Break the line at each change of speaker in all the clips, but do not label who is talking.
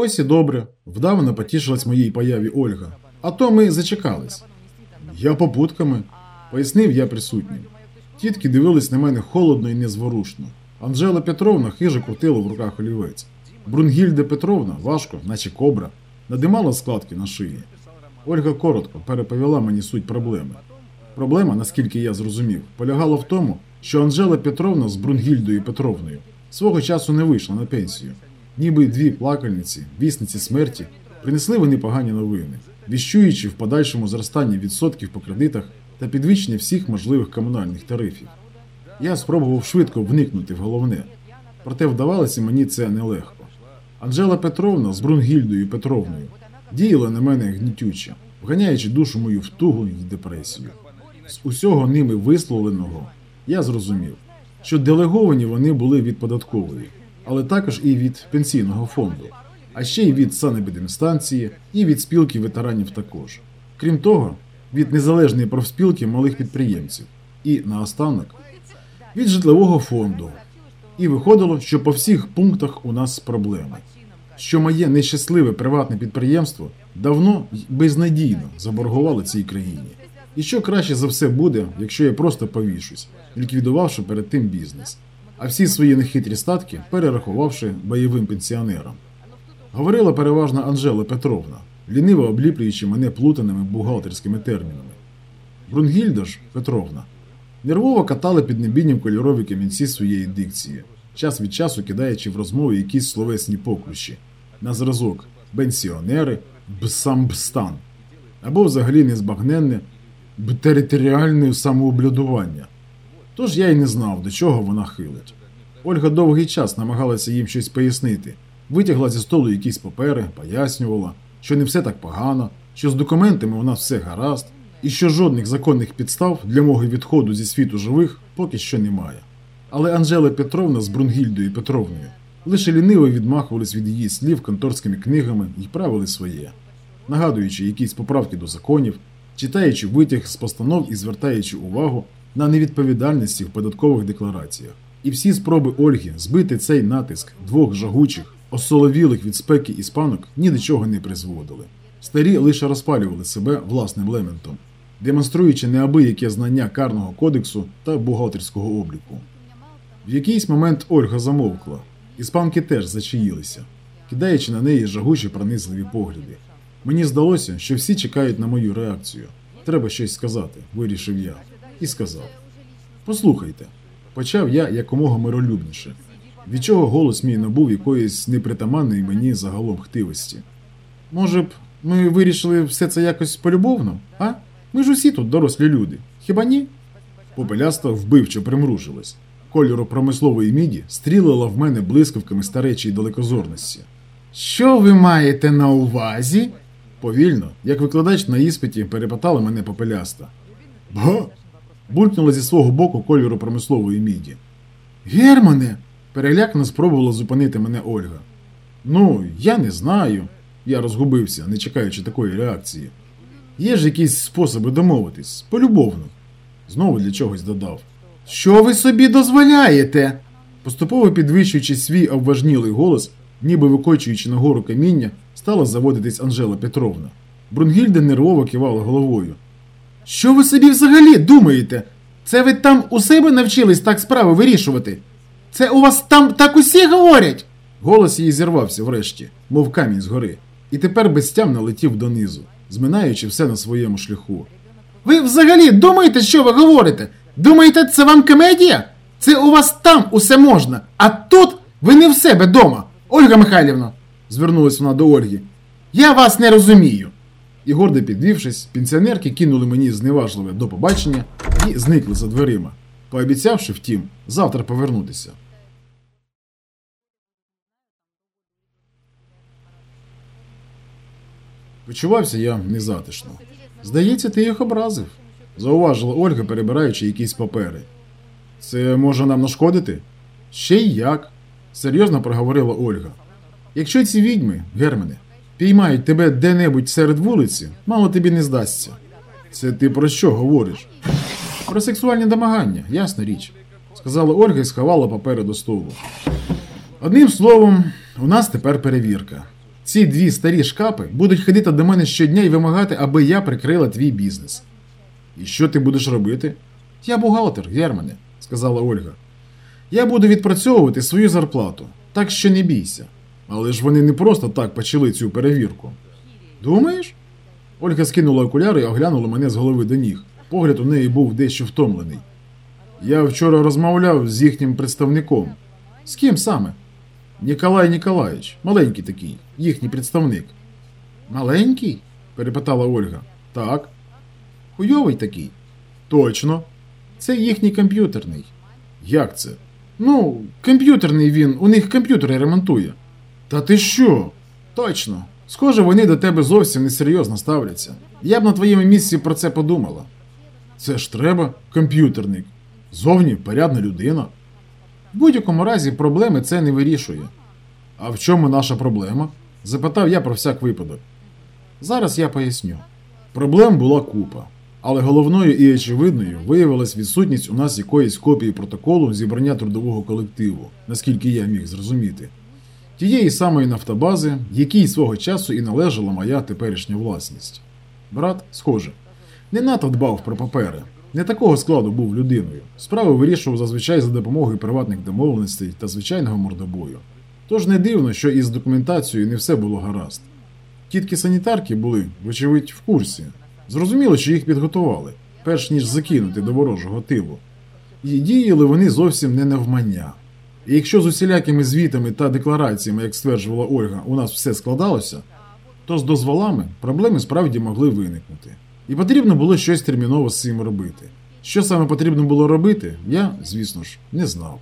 Ось і добре, вдавно потішилась моїй появі Ольга. А то ми зачекались. Я попутками, пояснив я присутнім. Тітки дивились на мене холодно і незворушно. Анжела Петровна хижо крутила в руках олівець. Брунгільда Петровна важко, наче кобра, надимала складки на шиї. Ольга коротко переповіла мені суть проблеми. Проблема, наскільки я зрозумів, полягала в тому, що Анжела Петровна з Брунгільдою Петровною свого часу не вийшла на пенсію. Ніби дві плакальниці, вісниці смерті, принесли вони погані новини, віщуючи в подальшому зростання відсотків по кредитах та підвищення всіх можливих комунальних тарифів. Я спробував швидко вникнути в головне, проте вдавалося мені це нелегко. Анжела Петровна з Брунгільдою Петровною діяла на мене гнітюче, вганяючи душу мою в тугу і депресію. З усього ними висловленого я зрозумів, що делеговані вони були від податкової, але також і від пенсійного фонду, а ще й від санепідемстанції і від спілки ветеранів також. Крім того, від незалежної профспілки малих підприємців і наостанок від житлового фонду. І виходило, що по всіх пунктах у нас проблеми. Що моє нещасливе приватне підприємство давно й безнадійно заборгувало цій країні. І що краще за все буде, якщо я просто повішусь, ліквідувавши перед тим бізнес, а всі свої нехитрі статки перерахувавши бойовим пенсіонерам. Говорила переважно Анжела Петровна, ліниво обліплюючи мене плутаними бухгалтерськими термінами. Брунгільда ж Петровна нервово катала під небінням кольорові камінці своєї дикції, час від часу кидаючи в розмови якісь словесні поклющі на зразок бенсіонери, бсамбстан або взагалі незбагненне б територіальне самоублюдування. Тож я й не знав, до чого вона хилить. Ольга довгий час намагалася їм щось пояснити, витягла зі столу якісь папери, пояснювала, що не все так погано, що з документами у нас все гаразд, і що жодних законних підстав для мого відходу зі світу живих поки що немає. Але Анжела Петровна з Брунгільдою Петровною лише ліниво відмахувались від її слів конторськими книгами і правили своє, нагадуючи якісь поправки до законів, читаючи витяг з постанов і звертаючи увагу на невідповідальності в податкових деклараціях. І всі спроби Ольги збити цей натиск двох жагучих, осоловілих від спеки іспанок ні до чого не призводили. Старі лише розпалювали себе власним лементом, демонструючи неабияке знання карного кодексу та бухгалтерського обліку. В якийсь момент Ольга замовкла, іспанки теж зачаїлися, кидаючи на неї жагучі пронизливі погляди. Мені здалося, що всі чекають на мою реакцію. Треба щось сказати, вирішив я, і сказав: Послухайте, почав я якомога миролюбніше, від чого голос мій набув якоїсь непритаманної мені загалом хтивості. Може б, ми вирішили все це якось полюбовно, а? Ми ж усі тут дорослі люди. Хіба ні? Попеляста вбивчо примружилась. Кольору промислової міді стрілила в мене блискавками старечої далекозорності. Що ви маєте на увазі? Повільно, як викладач на іспиті, перепитала мене попеляста. Ба. Булькнула зі свого боку кольору промислової міді. Германе. перелякано спробувала зупинити мене Ольга. Ну, я не знаю. Я розгубився, не чекаючи такої реакції. Є ж якісь способи домовитись, полюбовно. Знову для чогось додав. Що ви собі дозволяєте? Поступово підвищуючи свій обважнілий голос, ніби викочуючи нагору каміння, стала заводитись Анжела Петровна. Брунгільда нервово кивала головою. Що ви собі взагалі думаєте? Це ви там у себе навчились так справи вирішувати? Це у вас там так усі говорять? Голос її зірвався врешті, мов камінь згори, і тепер безтямно летів донизу, зминаючи все на своєму шляху. Ви взагалі думаєте, що ви говорите? Думаєте, це вам комедія? Це у вас там усе можна, а тут ви не в себе дома. Ольга Михайлівна, звернулась вона до Ольги. Я вас не розумію. І гордо підвівшись, пенсіонерки кинули мені зневажливе до побачення і зникли за дверима, пообіцявши, втім, завтра повернутися. Почувався я незатишно. Здається, ти їх образив, зауважила Ольга, перебираючи якісь папери. Це може нам нашкодити? Ще й як, серйозно проговорила Ольга. Якщо ці відьми, Германе, піймають тебе де-небудь серед вулиці, мало тобі не здасться. Це ти про що говориш? Про сексуальні домагання, ясна річ, сказала Ольга і сховала папери до столу. Одним словом, у нас тепер перевірка. Ці дві старі шкапи будуть ходити до мене щодня і вимагати, аби я прикрила твій бізнес. І що ти будеш робити? Я бухгалтер, Германе, сказала Ольга. Я буду відпрацьовувати свою зарплату, так що не бійся. Але ж вони не просто так почали цю перевірку. Думаєш? Ольга скинула окуляри і оглянула мене з голови до ніг. Погляд у неї був дещо втомлений. Я вчора розмовляв з їхнім представником. З ким саме? Ніколай Ніколаїч, маленький такий, їхній представник. Маленький? перепитала Ольга. Так. Хуйовий такий. Точно. Це їхній комп'ютерний. Як це? Ну, комп'ютерний він, у них комп'ютери ремонтує. Та ти що? Точно. Схоже, вони до тебе зовсім несерйозно ставляться. Я б на твоєму місці про це подумала. Це ж треба, комп'ютерник. Зовні порядна людина. В будь-якому разі проблеми це не вирішує. А в чому наша проблема? запитав я про всяк випадок. Зараз я поясню. Проблем була купа, але головною і очевидною виявилась відсутність у нас якоїсь копії протоколу зібрання трудового колективу, наскільки я міг зрозуміти. Тієї самої нафтобази, якій свого часу і належала моя теперішня власність. Брат, схоже, не надто дбав про папери, не такого складу був людиною. Справи вирішував зазвичай за допомогою приватних домовленостей та звичайного мордобою. Тож не дивно, що із документацією не все було гаразд. Тітки санітарки були, вочевидь, в курсі. Зрозуміло, що їх підготували, перш ніж закинути до ворожого тилу. І діяли вони зовсім не навмання. І якщо з усілякими звітами та деклараціями, як стверджувала Ольга, у нас все складалося, то з дозволами проблеми справді могли виникнути. І потрібно було щось терміново з цим робити. Що саме потрібно було робити, я, звісно ж, не знав.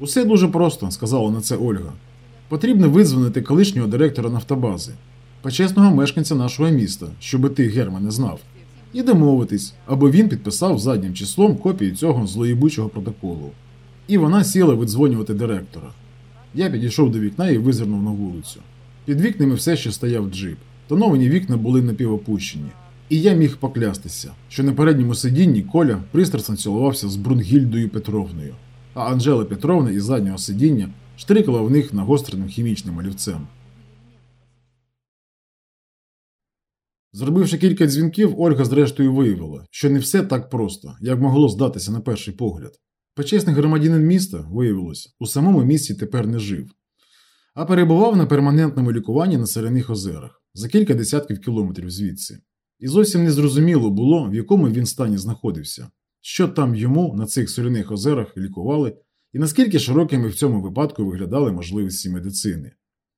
Усе дуже просто, сказала на це Ольга. Потрібно видзвонити колишнього директора нафтобази, почесного мешканця нашого міста, щоби ти, Германе, знав, і домовитись, аби він підписав заднім числом копію цього злоєбучого протоколу. І вона сіла видзвонювати директора. Я підійшов до вікна і визирнув на вулицю. Під вікнами все ще стояв джип. Тоновані вікна були напівопущені. І я міг поклястися, що на передньому сидінні Коля пристрасно цілувався з Брунгільдою Петровною, а Анжела Петровна із заднього сидіння штрикала в них нагостреним хімічним олівцем. Зробивши кілька дзвінків, Ольга зрештою виявила, що не все так просто, як могло здатися на перший погляд. Почесний громадянин міста, виявилось, у самому місті тепер не жив, а перебував на перманентному лікуванні на Серених озерах за кілька десятків кілометрів звідси. І зовсім незрозуміло було, в якому він стані знаходився, що там йому на цих соляних озерах лікували, і наскільки широкими в цьому випадку виглядали можливості медицини.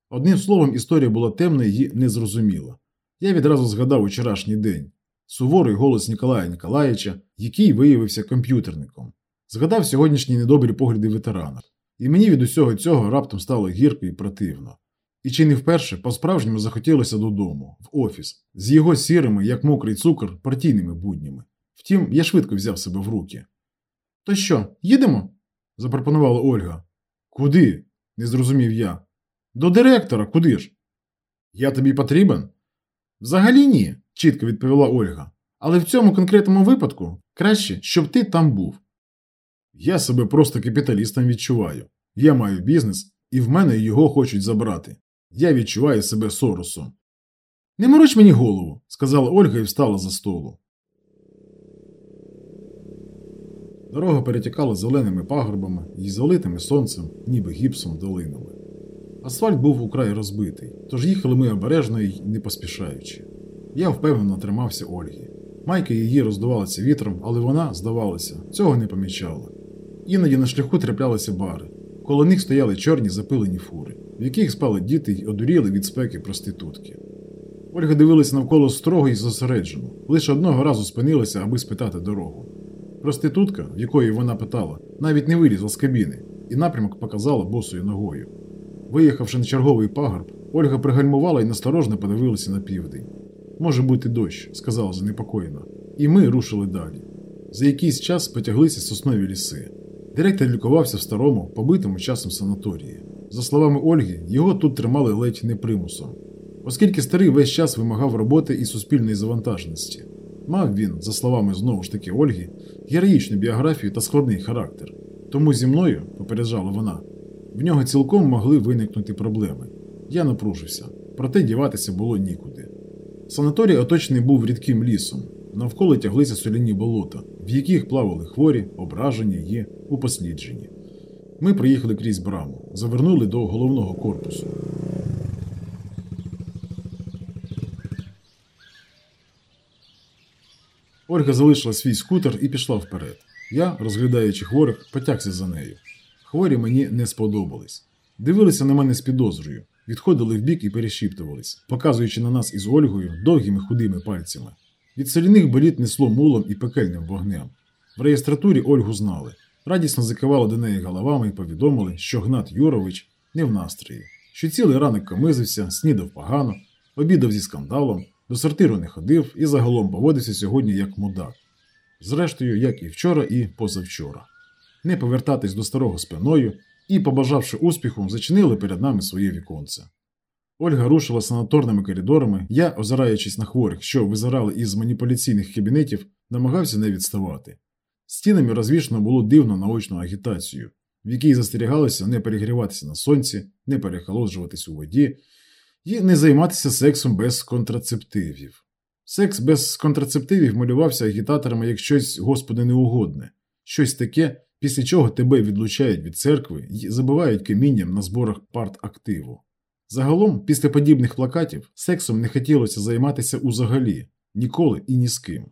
Одним словом, історія була темна і незрозуміла. Я відразу згадав учорашній день суворий голос Ніколая Ніколаєвича, який виявився комп'ютерником. Згадав сьогоднішні недобрі погляди ветерана, і мені від усього цього раптом стало гірко і противно. І чи не вперше по-справжньому захотілося додому, в офіс, з його сірими, як мокрий цукор, партійними буднями. Втім, я швидко взяв себе в руки. То що, їдемо? запропонувала Ольга. Куди? не зрозумів я. До директора, куди ж? Я тобі потрібен? Взагалі ні, чітко відповіла Ольга. Але в цьому конкретному випадку краще, щоб ти там був. Я себе просто капіталістом відчуваю. Я маю бізнес, і в мене його хочуть забрати. Я відчуваю себе соросом. Не мороч мені голову, сказала Ольга і встала за столу. Дорога перетікала зеленими пагорбами і залитими сонцем, ніби гіпсом долинами. Асфальт був украй розбитий, тож їхали ми обережно й не поспішаючи. Я впевнено тримався Ольги. Майка її роздувалася вітром, але вона, здавалося, цього не помічала. Іноді на шляху траплялися бари. Коло них стояли чорні запилені фури, в яких спали діти й одуріли від спеки проститутки. Ольга дивилася навколо строго і зосереджено, лише одного разу спинилася, аби спитати дорогу. Проститутка, в якої вона питала, навіть не вилізла з кабіни, і напрямок показала босою ногою. Виїхавши на черговий пагорб, Ольга пригальмувала і насторожно подивилася на південь. Може бути дощ, сказала занепокоєно, і ми рушили далі. За якийсь час потяглися соснові ліси. Директор лікувався в старому, побитому часом санаторії. За словами Ольги, його тут тримали ледь не примусом, оскільки старий весь час вимагав роботи і суспільної завантаженості. Мав він, за словами знову ж таки Ольги, героїчну біографію та складний характер. Тому зі мною, попереджала вона, в нього цілком могли виникнути проблеми. Я напружився. проте діватися було нікуди. Санаторій оточений був рідким лісом. Навколо тяглися соляні болота, в яких плавали хворі, ображені і упосліджені. Ми приїхали крізь браму, завернули до головного корпусу. Ольга залишила свій скутер і пішла вперед. Я, розглядаючи хворих, потягся за нею. Хворі мені не сподобались. Дивилися на мене з підозрою, відходили вбік і перешіптувались, показуючи на нас із Ольгою довгими худими пальцями. Від соляних боліт несло мулом і пекельним вогнем. В реєстратурі Ольгу знали. Радісно закивали до неї головами і повідомили, що Гнат Юрович не в настрої, що цілий ранок комизився, снідав погано, обідав зі скандалом, до сортиру не ходив і загалом поводився сьогодні як мудак. Зрештою, як і вчора, і позавчора. Не повертатись до старого спиною і, побажавши успіху, зачинили перед нами своє віконце. Ольга рушила санаторними коридорами, я, озираючись на хворих, що визирали із маніпуляційних кабінетів, намагався не відставати. Стінами розвішено було дивно наочну агітацію, в якій застерігалося не перегріватися на сонці, не перехолоджуватись у воді і не займатися сексом без контрацептивів. Секс без контрацептивів малювався агітаторами як щось господи неугодне, щось таке, після чого тебе відлучають від церкви і забивають камінням на зборах партактиву. Загалом, після подібних плакатів, сексом не хотілося займатися узагалі, ніколи і ні з ким.